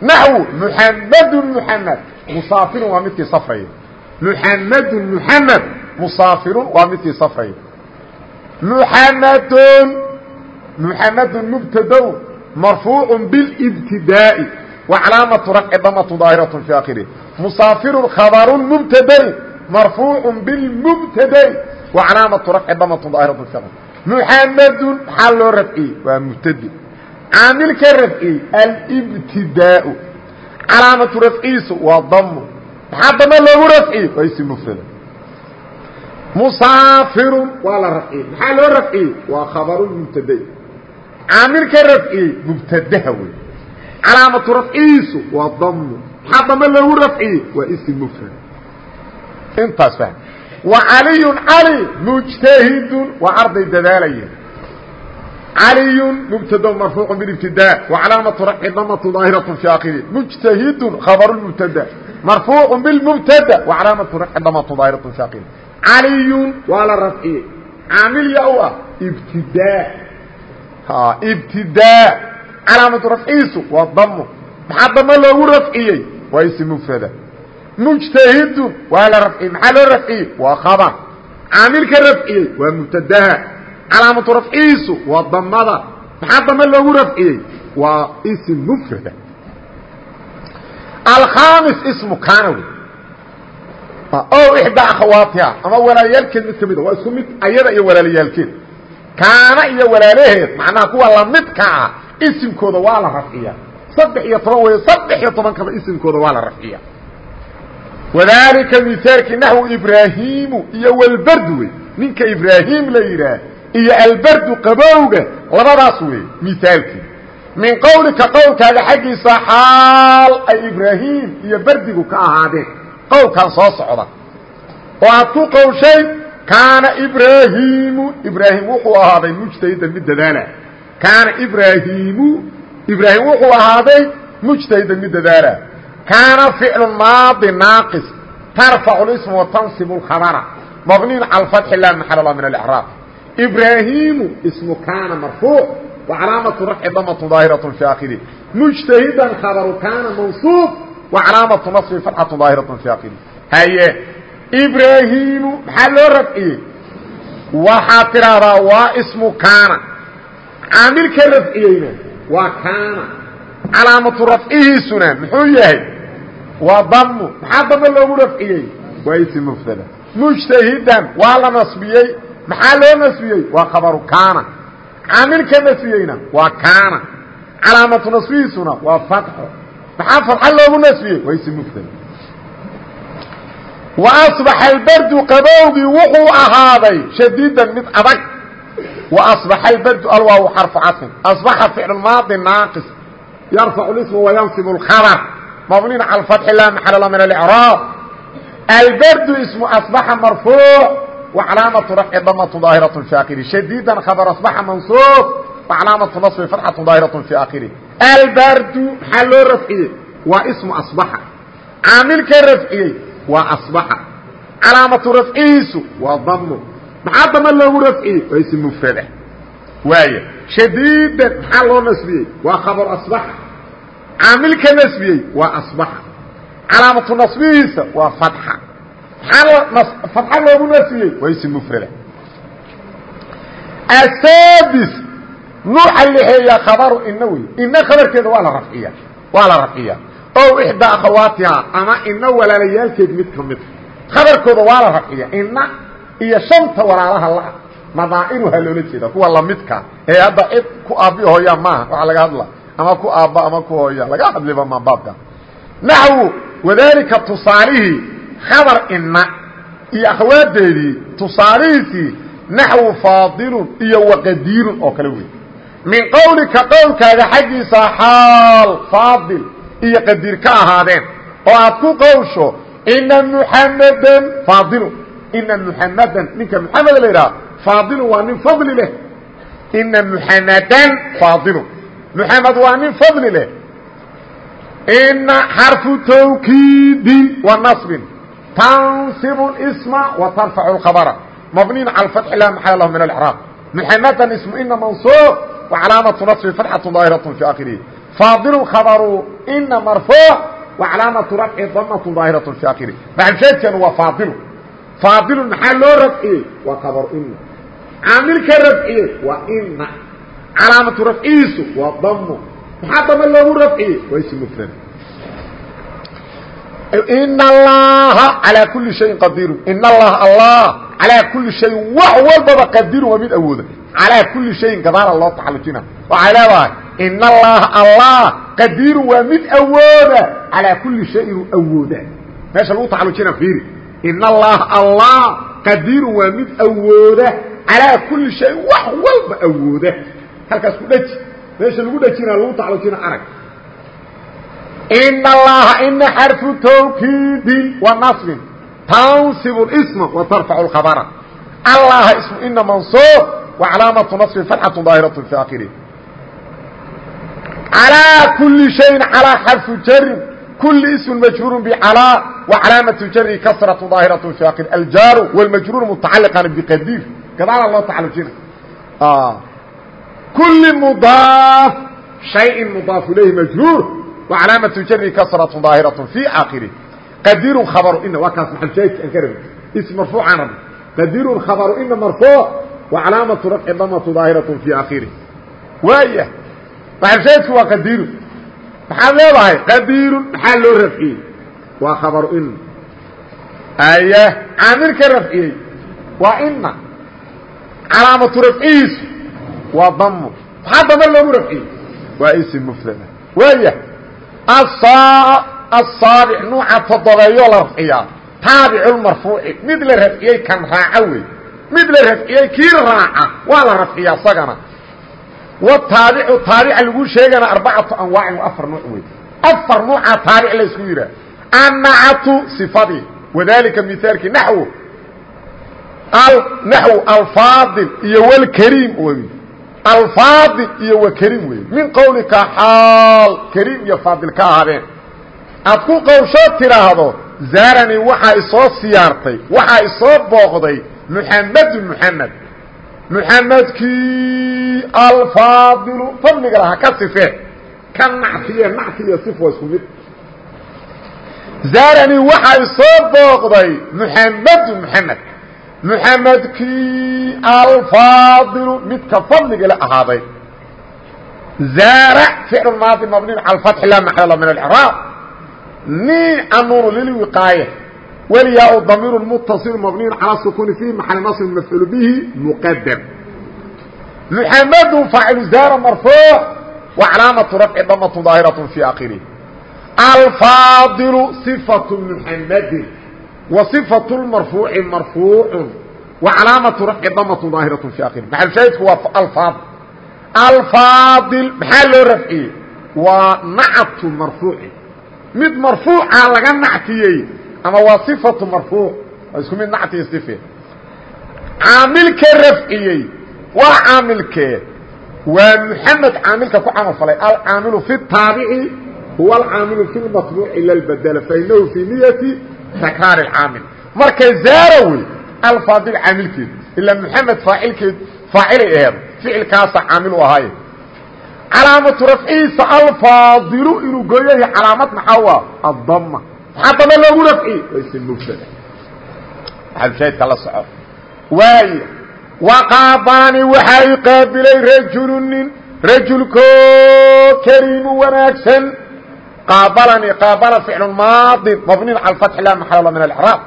Naxwu muxamedun muxamed musaafirun waa midkii safraya muxamedun muxamed musaafirun waa midkii safraya muxamedun muxamedun mubtadow marfuucu bilibtidaa'i wa calaamatu rafci damatu daahiraة fi akhirih musaafirun khabarun mubtadayn marfuucu bilmubtadayn wa calaamatu rafci damatu daahiraة fi akhirih muxamedun maxaa loo rafciyey waa mubtade caamilka rafciyey alibtidaau. Calaamatu rafciisu waa damu maxaa dame loogu rafciyey waa isi mufrada musaafirun waa la rafciyey maxaa loo rafciyey waa khabaru mubtaday caamilka rafciyey mubtadaha wey calaamatu rafciisu waa damu maxaa dame loogu rafciyey waa isi mufrad intaas fahm wa caliyun cali mujtahidun waa arday dadaalaya عly مبتd مرفوع بالابتداء وعلاaمة رفع dmة ظاaهرة في آkر مجتهد خبر المبتد مرفوع بالمبتد وعلاaمة رفع dmة ظاaهرة في آkر عly waa la رفعiyey cاamل ya u ah ابتidاء ibtidaa calaamatu rafciisu waa damo maxaa damo loogu rafciyey? Waa ism mufrada. Mujtahidun waa la rafciyey. Maxaa loo rafciyey? Waa khabar. Caamilka rafciyey waa mubtadaha. Calaamatu rafciisu waa damada maxaa damo loogu rafciyey? Waa ism mufrada. Alkhamis ismu kana wey o ixdaa akhawaatiha ama walaalayaalkeed mid ka mida waa isku mid ayada iyo walaalayaalkeed kaana iyo walaalaheed macnaha kuwa lamidka ah isimkooda waa la rafciya saddex iyo toban wey saddex iyo tobankaba isimkooda waa la rafciya wadalika misaalkii naxwu ibraahimu iyo walbardu wey ninka ibraahim la yidhaah iyo albardu qabowga labadaas wey misaalkii min qowlika qowlkaaga xaggiisa xaal ay ibraahim iyo bardigu ka ahaadeen. Qowlkan soo socda. Oo aad ku qowshay kaana ibraahiimu ibraahim wuxuu ahaaday mujtahidan mid dadaala kaana ibraahiimu ibraahim wuxuu ahaaday mujtahidan mid dadaala kaana ficlu maadi naaqis tarfacu lism watansibu lkhabara mabniin cala alfatxi laa maxalala min alcraab ibraahiimu ismu kaana marfuuc wa calaamatu rafci damatu daahiratun fi akhiri. Mujtahidan khabaru kaana mansuub wa calaamatu nasbi fatxatu daahiratu fi akhiri. Haye ibraahimu maxaa loo rafciyey waxaad tidhaahdaa waa ismu kaana. Caamilka rafciyeyna waa kaana. Calaamatu rafcihiisuna muxuu yahay? Waa damu maxaa dame loogu rafciyey? Waa ism muftada mujtahidan waa la nasbiyey. Maxaa loo nasbiyey? Waa khabaru kaana. Caamilka nasbiyeyna waa kaana. Calaamatu nasbihiisuna waa fatxo maxaa fatxa loogu nasbiyey? Waa ism muftada wa asbaxa albardu qabowgii wuxuu ahaaday shadiidan mid adag. Wa asbaxa albardu alwaaw xarfu casin asbaxa ficlulmaadi naaqis. Yarfacu lismu wayansibu alkhabar. Mabniin cala alfatxi laa maxala la min alicraab albardu ismu asbaxa marfuuc wa calaamatu rafci damatu daahiratu fi akhiri shadiidan khabar asbaxa mansuub wa calaamatu nasbi fatxatu daahiratu fi akhiri albardu maxaa loo rafciyey? Waa ismu asbaxa. Caamilka rafciyey waa asbaxa calaamatu rafcihiisu waa damo maxaa damo loogu rafciyey? Waa ism mufrada waaya shadiidan maxaa loo nasbiyey? Waa khabar asbaxa caamilka nasbiyey waa asbaxa calaamatu nasbihiisa waa fatxa. Maxaa fatxa loogu nasbiyey? Waa ism mufrada asadis nuuxa lixeeya khabaru ina wey ina khabarkeeda waa la rafciya waa la rafciya o ixdaa akhawaatihaa ama ina walaalayaalkeed mid ka mida khabarkooda waa la rafciya ina iyo shanta walaalaha la madaa'inuha loola jeeda kuwa lamidka ee hadda cid ku aabi hooyaa maaha waxaa laga hadla. Ama ku aabba ama ku hooya laga hadliba ma baabka. Naxwu wadaalika tusaalihii khabar ina iyo akhawaadeedii tusaalihiisii naxwu faadilun iyo waqadiirun oo kale wey min qowlika qowlkaaga xaggiisa xaal faadil iyo qadiir ka ahaadeen oo aad ku qowsho ina muxamadan faadilu ina muxamadan ninka muxamed la yidhaha faadilu waa nin fadli leh ina muxamadan faadilu muxamed waa nin fadli leh ina xarfu tawkiidin wa naصbin tansibu isma wa tarfacu اkhabra mabniyin calى fatxi lah maxal lahu min اlcraab muxamadan ismu ina mansuub wa calaamatu naصbi fatxatu daahiraة fi akhirihi faadil khabaru ina marfuuc wa calaamatu rafci damatu daahiratu shaakiri rafshaadkeenu waa faadilu faadilu maxaa loo rafciyey waa kabaru ina caamilka rafciyey waa ina calaamatu rafciisu waa damu maxaa dame loogu rafciyey waa ism mufrad in allaha alaa kuli shayin qadirun in allaha allah calaa kuli shayin wax walbaba qadirun waa mid awooda calaa kuli shayin gadaala loo taxallujina waxay leedahay in allaha allah qadiiru waa mid awooda. Calaa kuli shayin u awooda. Meesha lagu tacalujina iiri in allaha allah qadiiru waa mid awooda. Calaa kuli shayin wax walba awooda. Halkaas ku dheji meesha lagu dhejina lagu tacalujina arag. In allaha ina xarfu tawkiidin wa nasbin tansibu isma wa tarfacu khabara allaha ismu ina mansuub wa calaamatu nasbin fatxatu daahiratu fi akhirihi calىa kuli shayin calىa xarfu jarin kuli ism majruur bcalىa wa calaamatu jari kasraةu daahiraة fi akhir aljaaru wاlmajruur mutacaliqan bqadiir gadaala loo tacalujina kuli mudaaf shayin mudaaf ilayhi majruur wa calaamatu jari kasratu daahiraة fi aakhiri qadirun khabaru ina waa kaas maxalshaahidka aan ka rabi ism marfuucaan rabna qadirun khabaru ina marfuuc wa calaamatu rafci damatu daahiraة fi aakhiri waaya maxalshaahidku waa qadirun maxaad leedahay? Qadirun maxaa loo rafciyey? Waa khabaru ina aya caamilka rafciyey. Waa ina calaamatu rafcihiisu waa damu maxaa dame loogu rafciyey? Waa ism mufrada. Waaya asaabic nuuca todobeeyoo la rafciyaa. Taabiculmarfuuci mid la rafciyey kan raaca wey mid la rafciyey kii raaca. Waa la rafciyaa isagana wataabicu taabica lagu sheegana arbacatu anwaacin afar nuuc wey afar nuuca taabic la isku yidhaah annacatu sifadii wadalika mihaalkii naxwu. Naxw alfaadil iyo wlkariim wey alfaadil iyo wakariim wey min qowlika xaal kariim iyo faadil ka ahaadeen. Aad ku qowshoo tidhaahdo zaarani waxaa isoo siyaartay waxaa isoo booqday muxamedun muxamed muxamedkii alfaadilu fadliga lahaa ka sifee ka nactiye nacti iyo sif waa isku mid. Zaarani waxaa isoo booqday muxamedun muxamed muxamedkii alfaadilu midka fadligale ahaaday. Zaara ficlu maadi mabniin cala fatxi laa maxalla min alcraab ni anuunu lilwiqaaya wlyaa damiir mutaصil mabniy calى sukuni fi maxali naصb mafcuul bihi mqadam muxamdu faacilu zaara marfuuc wa calaamatu rafci damatu daahiraة fi akhirih alfaadilu صifaة muxamadin وصفة المرفوع مرفوع وعلاaمة رفع dmة ظاahiرة في akhر محaلشhaahidku waa alفاaض alفاaضل maxaa loo rafciyey waa nactu marفوuci mid marفوuca laga nactiyey ama waa صفaة marفوuع waa isku mid nactiyo صife caamilka rafciyey waa caamilkee waa محamed caamilka ku camal falay alcaamiل في الtaaبici huwa alcaamiل في الmaطبوع ila الbdل fainahu في نyةi takraar اcaamil marka zaara wey alfaadil caamilkeed ilaa mxamed aacilkeed faacilay aheed ficilkaasa caamil u ahaaye calaamatu rafcihiisa alfaadilu inuu gooyahay calaamad maxaa u ah addama maxaa badan loogu nafciye waa ism mubtada maxalushaahidka la soco waayo waqaadaani waxaa i qaabilay rajulu nin rajulko kariimu wanaagsan. Qaabalani qaabala ficlu maadin mabnin cala fatxi laa maxalalo min alcraab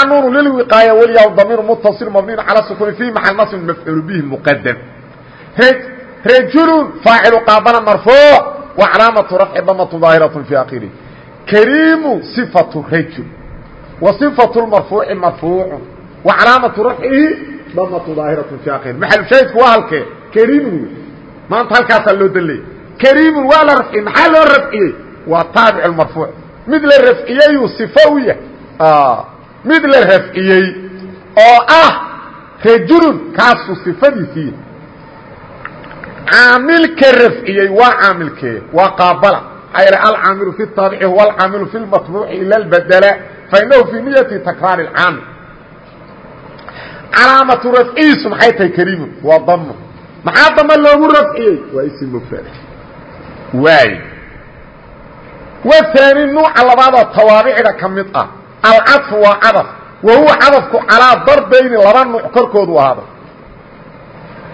annuunu lilwiqaaya weliyaa damiiru mutaصil mabniin cala sukuuni fi maxal nasbin mafcuulu bihi muqadam rajulun faacilu qaabala marfuuc wa calaamatu rafci damatu daahiraة fi akhirihi kariimu صifaة rajul wa صifaة marfuuci marfuucu wa calaamaةu rafcihi damة ظaahiraة fi akhirih maxalushaahidku waa halkee kariimu maanta halkaasaa loo daleyay kariimun waa la rafciyey maxaa loo rafciyey waa taabic marfuuc mid la rafciyeyuu sifo u yahay mid la rafciyey oo ah rajulun kaasuu sifadiisii caamilka rafciyey waa caamilkee waa qaabala maxaa yeele alcaamilu fi taabici huwa alcaamilu fi lmatbuuci ila lbadela fainahu fii niyati takraari اcaamil calaamatu rafcihiisu maxay tahay kariimun waa damo maxaa dama loogu rafciyey waa ism mufrad waay wثaani nuuca labaadoo tawaabicda ka mid ah alcaطfu waa cadaf wa huwa cadafku calaa darbayni laba nuuc korkoodu ahaaday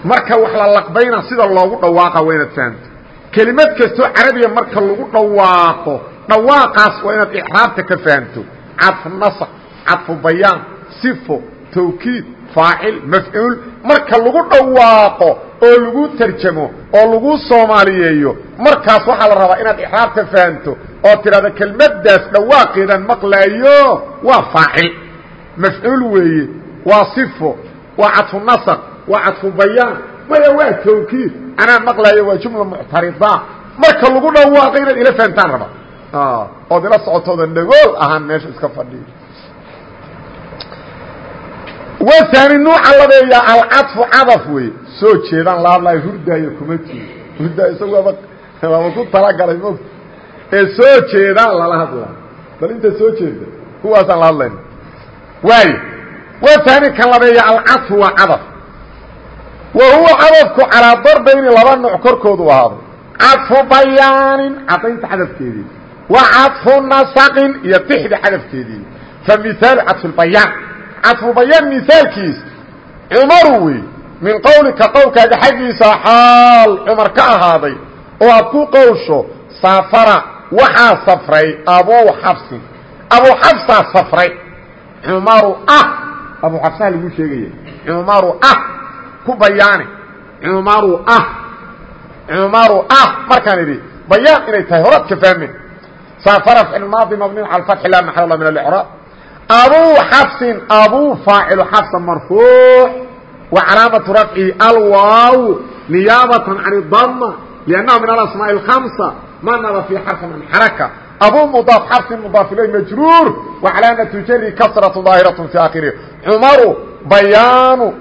marka wax la laqbayna sida loogu dhawaaqa waa inaad fahamto kelimad kastoo carabiya marka lagu dhawaaqo dhawaaqaas waa inaad icraabta ka fahamto. Cadfu nasq cadfu bayaan sifo tawkiid faacil mafcuul marka lagu dhawaaqo oo lagu tarjamo oo lagu soomaaliyeeyo markaas waxaa la rabaa inaad ixraabka fahamto oo tidhahdo kelmaddaas dhawaaqeedaan maqlaayo waa faacil mafcuul weeye waa sifo waa cadfu waa cadfu bayaan maya waa tawkiid anaa maqlaayo waa jumla muctarida. Marka lagu dhawaaqo inaad ila fahamtaan raba. Ood ila socotooda dhagool ahaan meesha iska fadhiyo. Wani nuuca labeeya alcaطfu cadaf wey soo jeedaan la hadlayo hurdaayo kuma jeedo hurdaa isaguaba waaba ku talagalay mota ee soo jeedaan lala hadlaa. Bal inta soo jeeda kuwaasaan la hadlayna. Waayo wani kan labeeya alcaطfu waa cadaf wa huwa cadafku calaa darbayni laba nooc korkoodu ahaaday cadfu bayaanin cadaynta cadafkeedii wa cadfu nasaqin iyo tixda cadafkeedii fa mihaalu cadfubayaan cadfubayaan mihaalkiis cumaru wey min qowlika qowlkaaga xaggiisa xaal cumar ka ahaaday oo aad ku qowsho saafara waxaa safray abuu xabsin abuu xabsaa safray. Cumaru ah abuu xabsaha lagu sheegaya cumaru ah ku bayaani umaru ah. Umaru ah. Markaan idhi bayaan inay tahay horaad ka fahmeen saarc maadi mabni al ai laa maal min raab abuu xafsin abuu faacilu xafsa marfuuc wa calaamatu rafcihi alwaaw niyaabatan can idama liannaha min alasmaaءi اhamsa ma naba fi xarfin an xaraka. Abuu mudaaf xafsin mudaaf ilay majruur wa calaamatu jari kasratu daahiratu fi aakhirihi. Cumaru bayaanu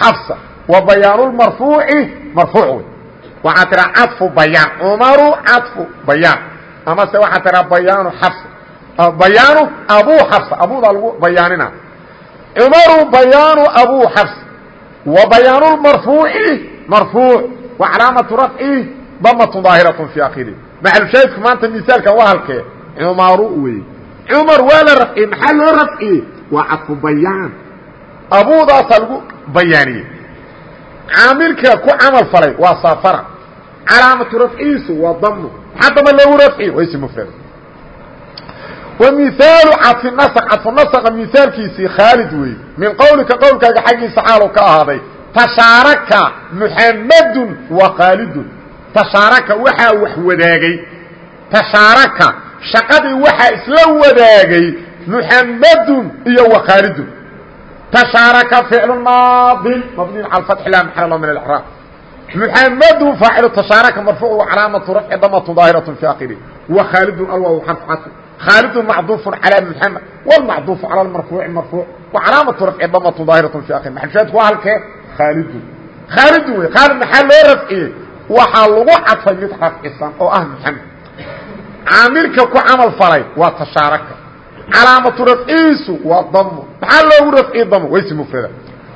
xafsa wa bayaan marfuuci marfuu waxaa tiraa cafu bayaan. Cumaru cafu bayaan. Amase waxaa tiraa bayaanu xafs. Bayaanu abuu xafs. Abuudaa lagu bayaanina. Cumaru bayaanu abuu xafs. Wa bayaanu marfuuci marfuuc. Wa calaamatu rafcihi damatu daahiratun fii akhiri maxalushaahidku maanta misaalkan waa halkee cumaru wey cumar waa la rafciyey maxaa loo rafciyey waa cafu bayaan. Abuudaasaa lagu bayaaniyey caamilka ku camal falay waa saafara. Calaamatu rafciisu waa damu maxaa dama loogu rafciye waa ism mfrad wa mihaalu cadfi nasq cadfu nasqa mihaalkiisii khaalid weeye min qowlika qowlkaaga xaggiisa xaalu ka ahaaday. Tashaaraka muxamadun wa khaalidun. Tashaaraka waxaa wax wadaagay. Tashaaraka shaqadii waxaa isla wadaagay muxamadun iyo wa khaalidun تشhaaركa فعل ماaض مبني على الفتح لا محل له من الإعراب محمد فاaعل تشhaaركa مرفوع وعلاaمة رفع ضمة ظاaهرة في آخره وkhالد الواو حرف cطف khالد معطوف على محمد والمعطوف على المرفوع مرفوع وعلاaمة رفع ضمة ظاaهرة في آخره محلشهادku waa halkee khالد khالد wy khالد مaxaa loo rفciyey waxaa lagu cadفay mid rفcisan oo ah محمد caamilka ku caمل falay waa تشhaaركa calaamatu rafciisu waa damo maxaa loogu rafciye damo waysi mufrada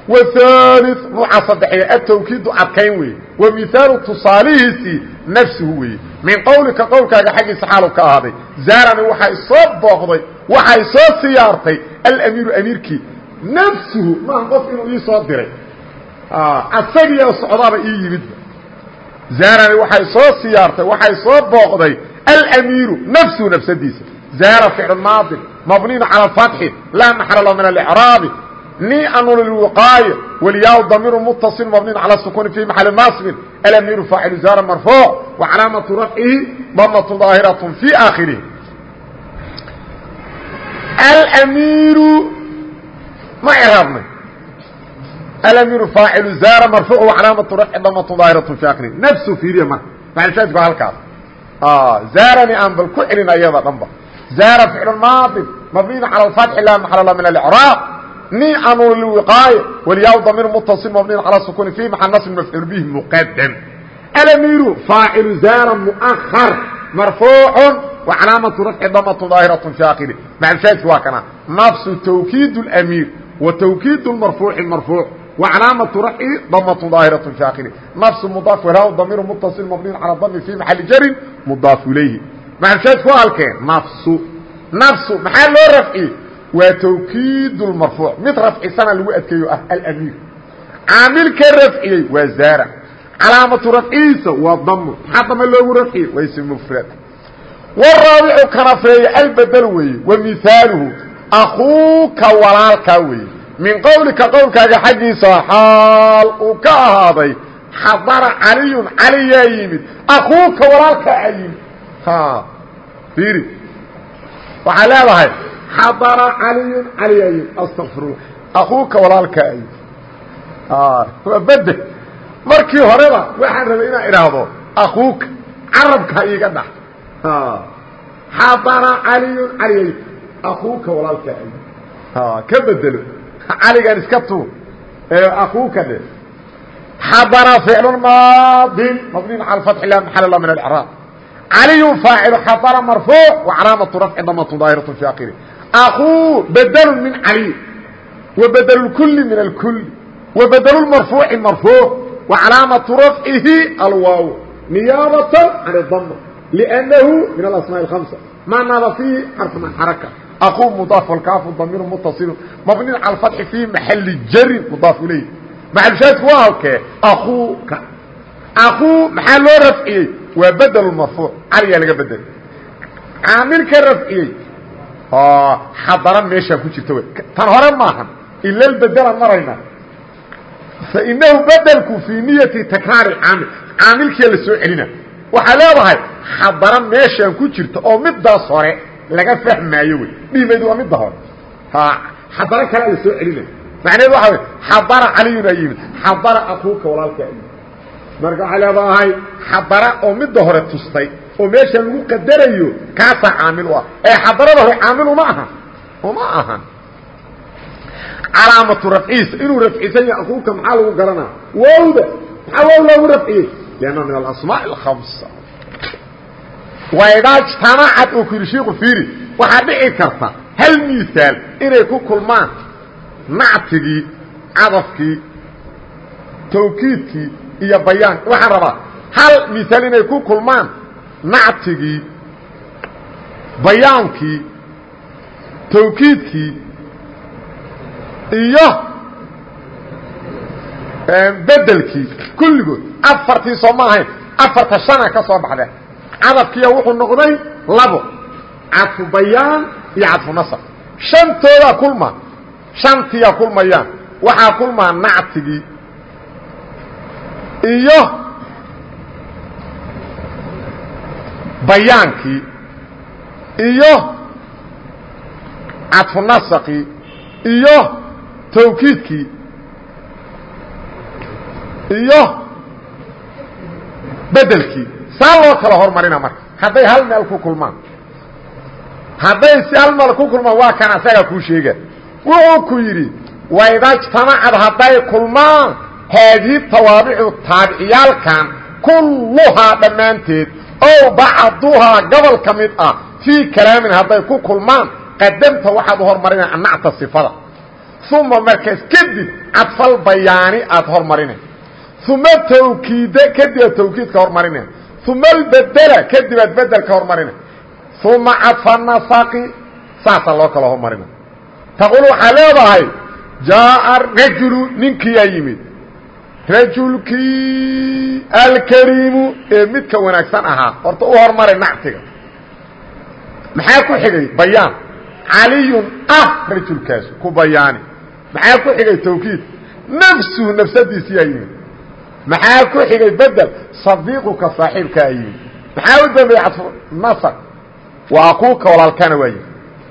wahaali nuuca saddexeeya atawkiidu adkayn weeye. Wa mihaalu tusaalihiisii nafsuhu weeye. Min qowlika qowlkaaga xaggiisa xaalu ka ahaaday. Zaarani waxaa isoo booqday waxaa isoo siyaartay alamiiru amiirkii nafsuhu maaha qof inuu ii soo diray. Asagiioo socdaaba ii yimidba zaarani waxay soo siyaartay waxay soo booqday alamiiru nafsuhu nafsadiisa zaara ficlu maadi مبني على الفتح لا محل له من الإعراب ني أنون الوقاية والياء ضمير متصل مبني على السكون في محل ناصب الأمير فاعل زار مرفوع وعلامة رفعه ضمة ظاهرة في آخره الأمير ما إعرابنا الأمير فاعل زار مرفوع وعلامة رفعه ضمة ظاهرة في آخره نفسه في ريما فعل شاهد بهالكاس آه زارني أن بالكعلنا أيضا ضمبا زار فعل ماضي مبني على الفتح لا محل له من الاعراب ني امر الوقايه والياء ضمير متصل مبني على السكون في محل نصب مفعول به مقدم الامير فاعل زار مؤخر مرفوع وعلامه رفع ضمه ظاهره في اخره مع الشاهد وكنا نفس توكيد الامير وتوكيد المرفوع المرفوع وعلامة رفعه ضمة ظاهرة في آخره نفس مضاف وله ضمير متصل مبني على الضم في محل جر مضاف إليه maxalshaadku waa halkee nafsu. Nafsu maxaa loo rafciyey waa tawkiid اmarfuuc mid rafcisana lagu adkeeyo ah alamiir. Caamilka rafciyey waa zaara. Calaamatu rafcihiisa waa damu maxaa dame loogu rafciyey? Waa ism mfrad waraabicu kanafeeye albedel weeye. Wa mihaaluhu akuuka walaalkaa weeye. Min qowlika qowlkaaga xaggiisa xaal uu ka ahaaday xadara caliyun caliyaa yimid. Akuuka walaalkaa yimid ir waxaa leedahay xadara caliyun caliy astaqfirullah akuuka walaalka ay. Waa bede markii horeba waxaan rabay inaan idhaahdo akuuka carabka iiga dhax xadara caliyun caliy akuuka walaalka ay. Ka bedelo caligan iska tuur akuuka dhe xadara ficlu maadin mabniin cala fatxi la maxal lah min alcraab علي فاaعل xضر مرفوع وعلاaمة رفع ضمة ظاaهرة في آkره أخوu بدل من علي وبدل الكل من الكل وبدل المرفوع مرفوع wa calaamatu rafcihi alwaaw niyaabatan can اdama lأnnahu min alasmaaء الhamsa ma naaba fiihi xarfu man xaraka aquu mudaaf alkaafu damiir mutasilu mabniin cala اfatxi fii maxali jarin mudaaf ilayh maxalushaadku waa halkee akuuka akuu maxaa loo rafciyey waa bedel marfuuc caliyaa laga bedelay caamilka rafciyey. Xadara meeshaa ku jirta w tan hore maahan ilal bedelan marayna. Fainahu bedelku fii niyati takraari caamil. Caamilkiia la soo celina. Waxaa leedahay xadara meeshaan ku jirta oo midaas hore laga fahmaayo wey dhiimaydu waa midda hore. Xadaro kalea la soo celina. Macnaheed waxa wey xadara caliyuna yimid. Xadara akuuka walaalkaa yimid marka waxay leedahay xadara oo midda hore tustay oo meesha lagu qadarayo kaasaa caamil u ah. Ee xadarada hore caamil uma aha uma ahan calaamatu rafciisa inuu rafcisan yahay akuuka maxaa lagu garanaa? Wowda maxaa wow loogu rafciyey? Liannahu min alasmaaء اlhamsa waydaa jtamacad oo ku yidhi shiiku fiiri waxaa dhici karta hal miisaal inay ku kulmaan nactigii cadafkii tawkiidkii iyo bayaan. Waxaan rabaa hal misaal inay ku kulmaan nactigii bayaankii tawkiidkii iyo bedelkii kulligood. Afartii soo ma afarta shana ka soo baxde cadafkiya wuxuu noqday labo. Cadfu bayaan iyo cadfu nasr shantoodaa kulma shantiyaa kulmayaan. Waxaa kulmaa nactigii iyo bayaankii iyo cadfu nasqii iyo tawkiidkii iyo bedelkii saa loo kala hormarina marka. Hadday hal meel ku kulmaan. Hadday si hal meel ku kulmaan waa kan asaga kuu sheega. Wuxuu ku yidhi wayda jtamacad hadday kulmaan haadihi tawaabicu taabiciyaalkan kulluhaa dhammaanteed ow bacduhaa gobol ka mid ah fii kalaamin hadday ku kulmaan qadamta waxaad hormarina anacta sifada uma markaas kadib cadfal bayaani aad hormarina uma tawkiida kadib aad tawkiidka hormarina uma albedela kadib aad bedelka hormarina uma cadfa nasaqi saasaa loo kala hormarina taquul waxaa leedahay jaaa rajulu ninkiyaa yimid rajulkii alkariimu ee midka wanaagsan ahaa horta u hormaray nactiga. Maxaa ku xigay? Bayaan. Caliyun ah rajulkaas ku bayaani. Maxaa ku xigay tawkiid? Nafsuhu nafsadiisiyaa yimid. Maxaa ku xigay bedel? Sadiiquka saaxiibkaa yimid. Maxaa u dambeeyey cadfu nasr waa akuuka walaalkana waa yimid.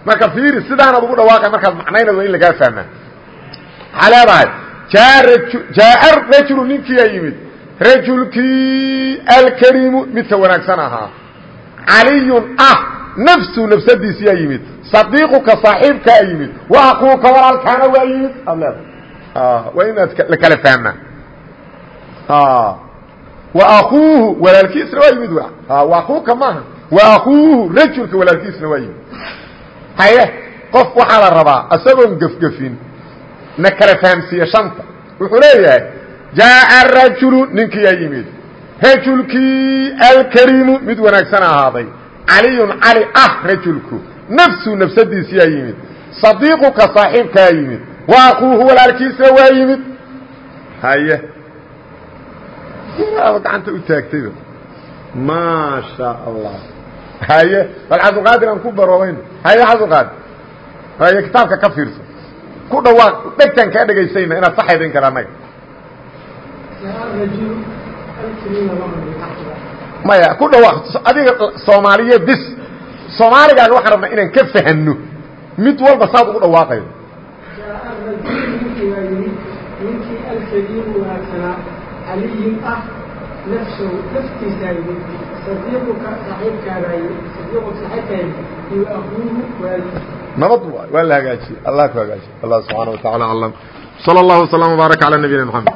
Marka fiiri sidaanaad ugu dhawaaqay markaad macnaynaydo in lagaa fahmaa. Waxaa leedahay jaa'a rajulu ninkiiyaa yimid rajulkii alkariimu midka wanaagsan ahaa caliyun ah nafsu nafsadiisiyaa yimid sadiiquka saaxiibkaa yimid wa akuuka walaalkaana waa yimid aad leedahay waa inaad la kala fahmaa. Wa akuuhu walaalkiisna waa yimid wa akuuka maaha wa akuuhu rajulka walaalkiisna waa yimid. Haye qof waxaa la rabaa isagoon gefgefin na kala fahamsiiye shanta. Wuxuu leeyahay jaaca rajulu ninkiyaa yimid. Rajulkii alkariimu mid wanaagsan ahaaday. Caliyun cali ah rajulku nafsu nafsadiisiyaa yimid. Sadiiquka saaxiibkaa yimid. Wa akuuhu walaalkiisna waa yimid. Haye. Inaaba gacanta u taagtayba maasha allah haye. Bal cabdulqaadir aan ku baroobayno haye cabdulqaadir haye kitaabka ka fiirsa ku dhawaaq dhegtaan kaa dhegaysayna inaad saxaydin kale annaga maya ku dhawaaq adiga soomaaliye bis soomaaligaaga waxaan rabnaa inaan ka fahanno. Mid walba saad ugu dhawaaqayo ninkii alkariimu wanaagsanaa caliyun ah nafsahu naftiisaa yimid sadiiquka saaxiibkaagaa yimid sadiiqu saaxiibkaa yimid iyo akuuhu waayi nabad waa la hagaajiyey allah ku hagaajiye allah subxaana wa taعala aclam slى اllah وsلام وbaaرك عalى نabiyina mحamed